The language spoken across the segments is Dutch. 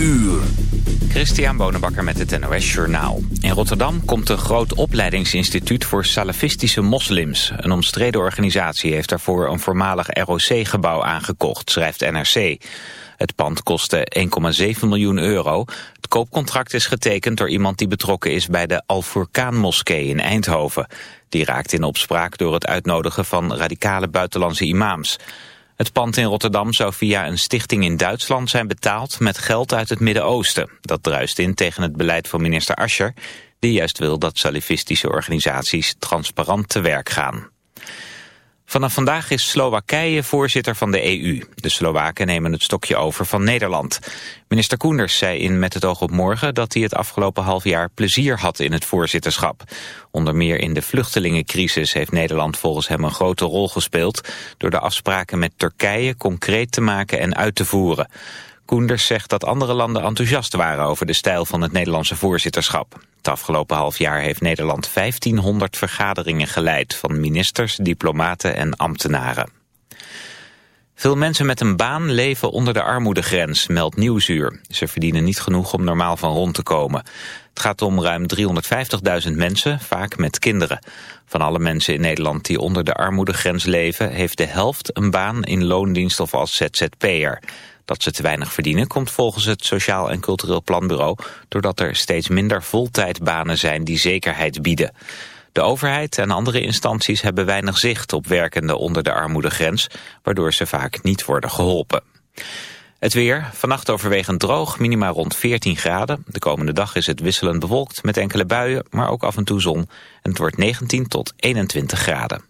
uur. Christian Bonenbakker met het NOS Journaal. In Rotterdam komt een groot opleidingsinstituut voor salafistische moslims. Een omstreden organisatie heeft daarvoor een voormalig ROC-gebouw aangekocht, schrijft NRC. Het pand kostte 1,7 miljoen euro. Het koopcontract is getekend door iemand die betrokken is bij de Al-Furqaan-moskee in Eindhoven. Die raakt in opspraak door het uitnodigen van radicale buitenlandse imams. Het pand in Rotterdam zou via een stichting in Duitsland zijn betaald met geld uit het Midden-Oosten. Dat druist in tegen het beleid van minister Ascher, die juist wil dat salafistische organisaties transparant te werk gaan. Vanaf vandaag is Slowakije voorzitter van de EU. De Slowaken nemen het stokje over van Nederland. Minister Koenders zei in Met het oog op morgen dat hij het afgelopen half jaar plezier had in het voorzitterschap. Onder meer in de vluchtelingencrisis heeft Nederland volgens hem een grote rol gespeeld... door de afspraken met Turkije concreet te maken en uit te voeren. Koenders zegt dat andere landen enthousiast waren over de stijl van het Nederlandse voorzitterschap. Het afgelopen half jaar heeft Nederland 1500 vergaderingen geleid van ministers, diplomaten en ambtenaren. Veel mensen met een baan leven onder de armoedegrens, meldt Nieuwsuur. Ze verdienen niet genoeg om normaal van rond te komen. Het gaat om ruim 350.000 mensen, vaak met kinderen. Van alle mensen in Nederland die onder de armoedegrens leven... heeft de helft een baan in loondienst of als ZZP'er. Dat ze te weinig verdienen komt volgens het Sociaal en Cultureel Planbureau... doordat er steeds minder voltijdbanen zijn die zekerheid bieden. De overheid en andere instanties hebben weinig zicht op werkenden onder de armoedegrens... waardoor ze vaak niet worden geholpen. Het weer, vannacht overwegend droog, minima rond 14 graden. De komende dag is het wisselend bewolkt met enkele buien, maar ook af en toe zon. En het wordt 19 tot 21 graden.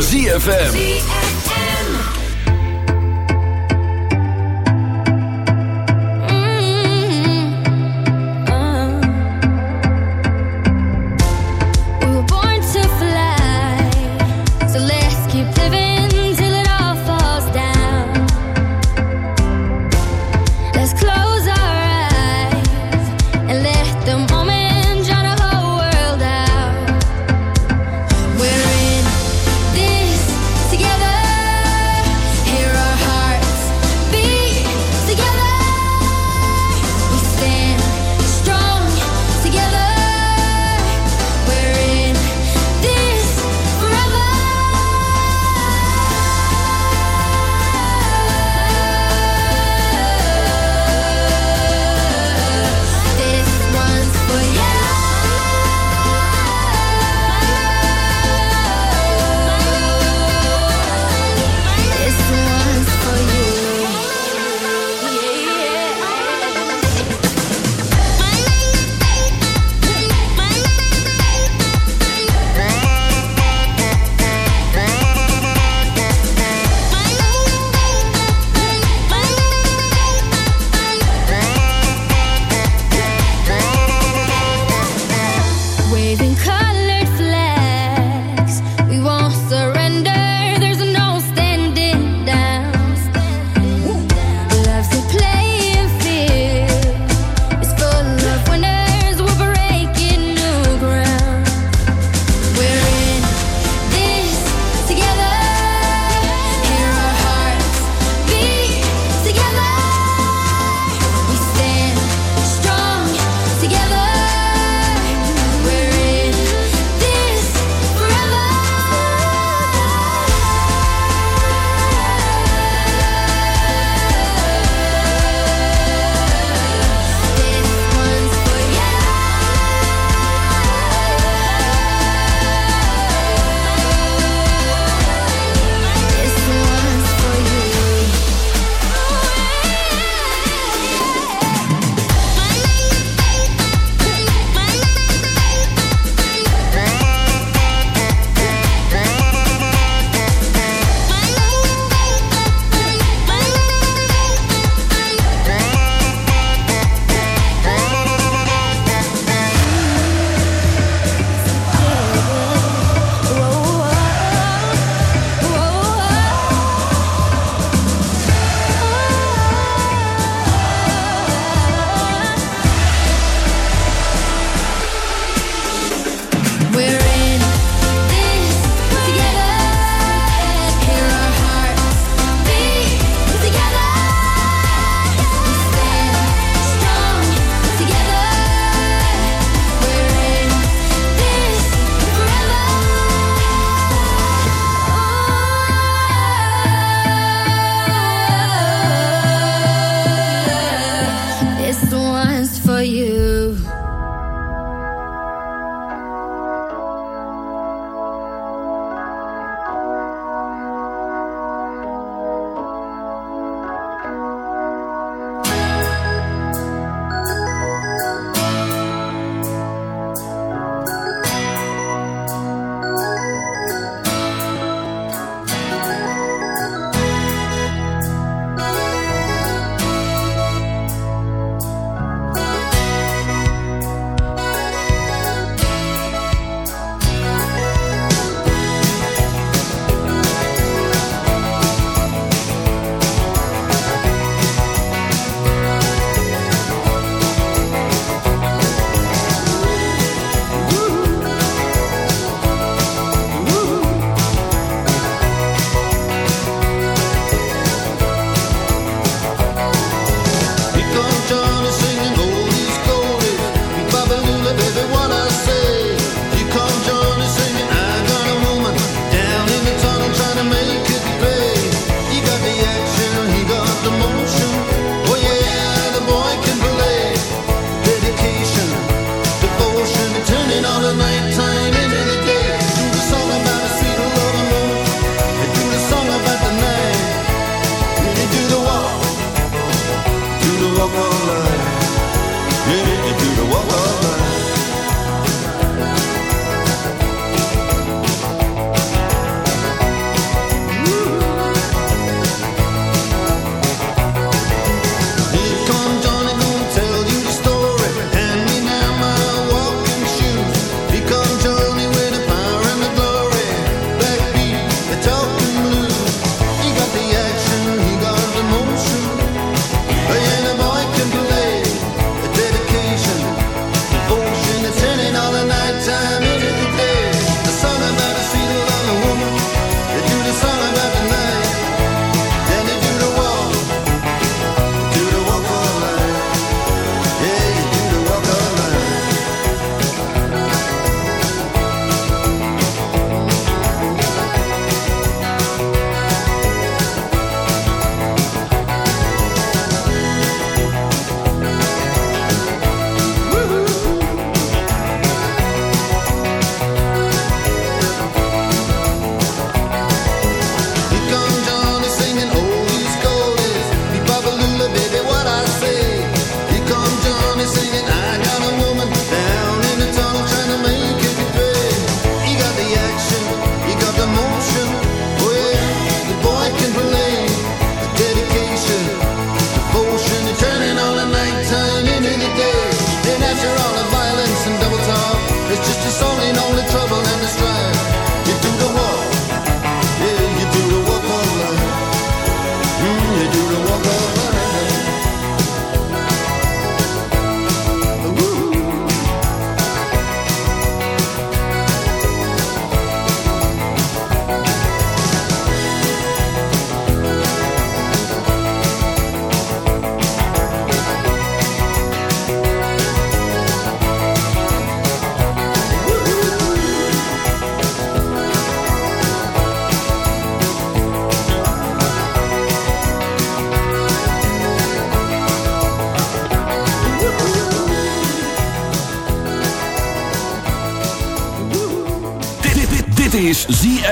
ZFM.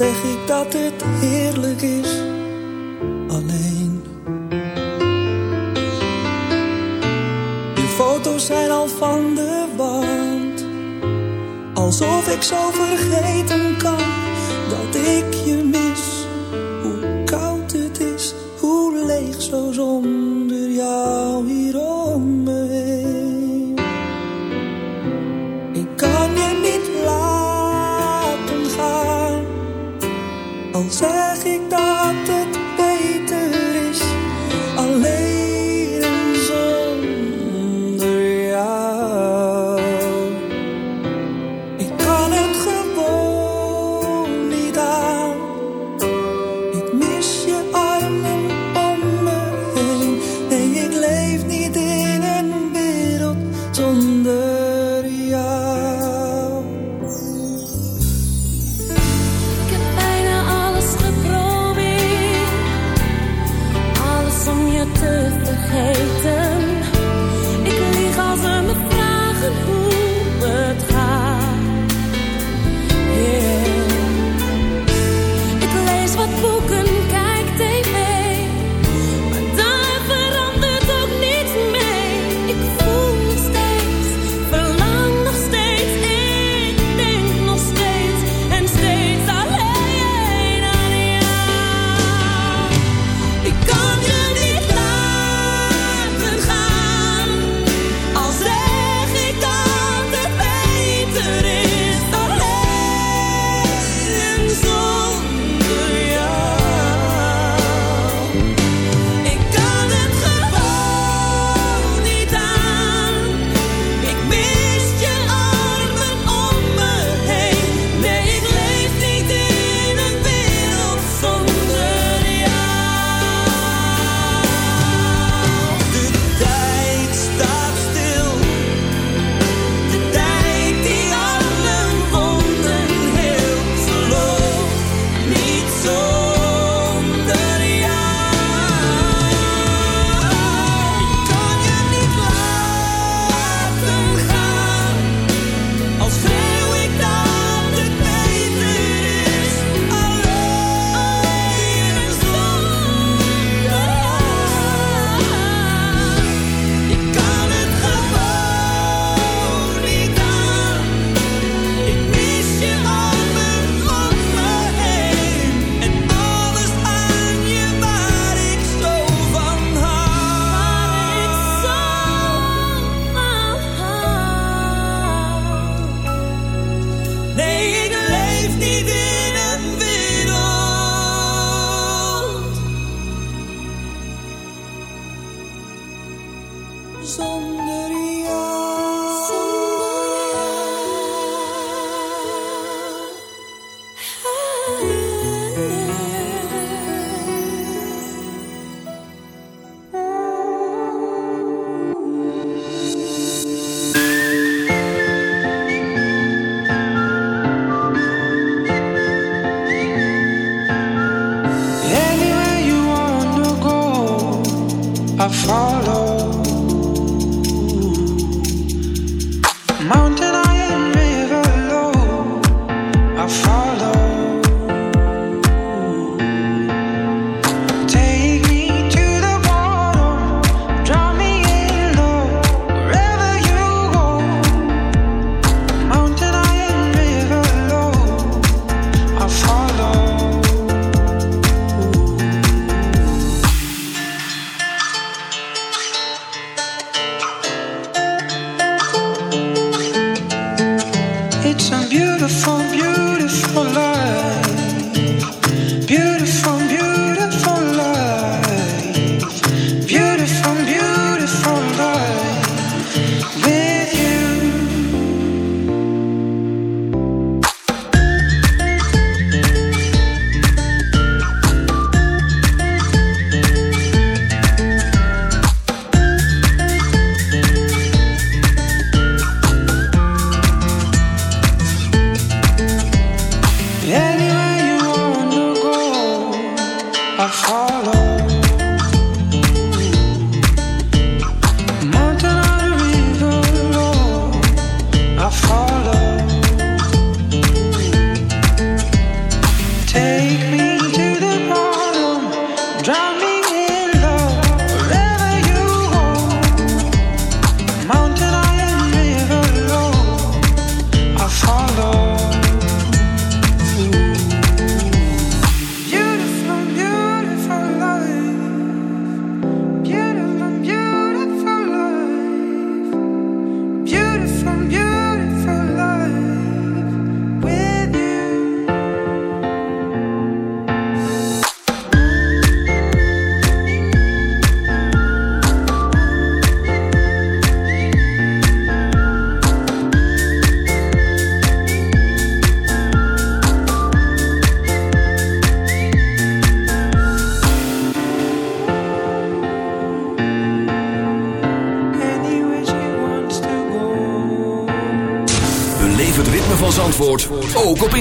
Zeg ik dat het heerlijk is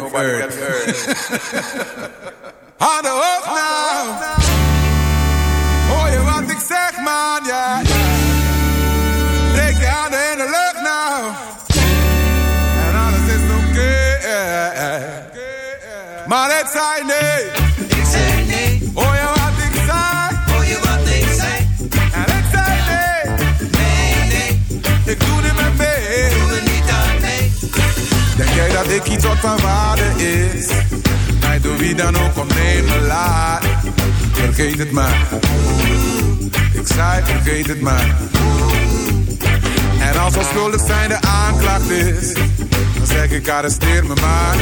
get hurt. Hoor je wat ik zeg, man? Ja. Steek je handen in de lucht nou. En alles is oké. Okay. Maar het zijn niet. Tota dat ik iets wat van waarde is. Mij door wie dan ook ontnemen laat. Vergeet het maar. Ik zei vergeet het maar. En als al schuldig zijn de aanklacht is. Dan zeg ik arresteer me maar.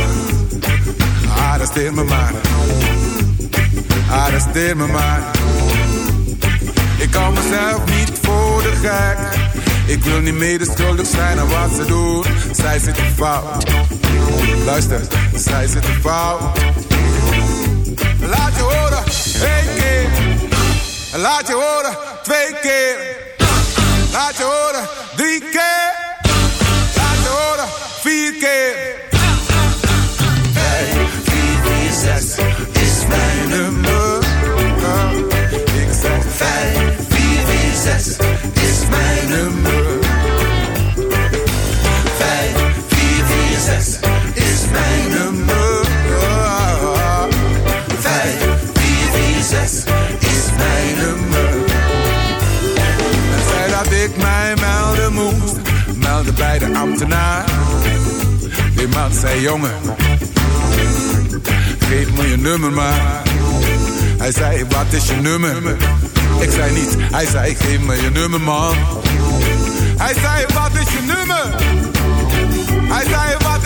Arresteer me maar. Arresteer me maar. Ik kan mezelf niet voor de gek. Ik wil niet medeschuldig zijn aan wat ze doen. Zij zitten fout Luister, zij zitten fout. Laat je horen, één keer. Laat je horen, twee keer. Laat je horen, drie keer. Laat je horen, vier keer. 5, 4, 4, 6 is mijn nummer. Ik zeg 5, 4, is mijn nummer. 5, 4, 4, 6 de ambtenaar. Die man zei jongen, geef me je nummer maar. Hij zei wat is je nummer? Ik zei niet, hij zei geef me je nummer man. Hij zei wat is je nummer? Hij zei wat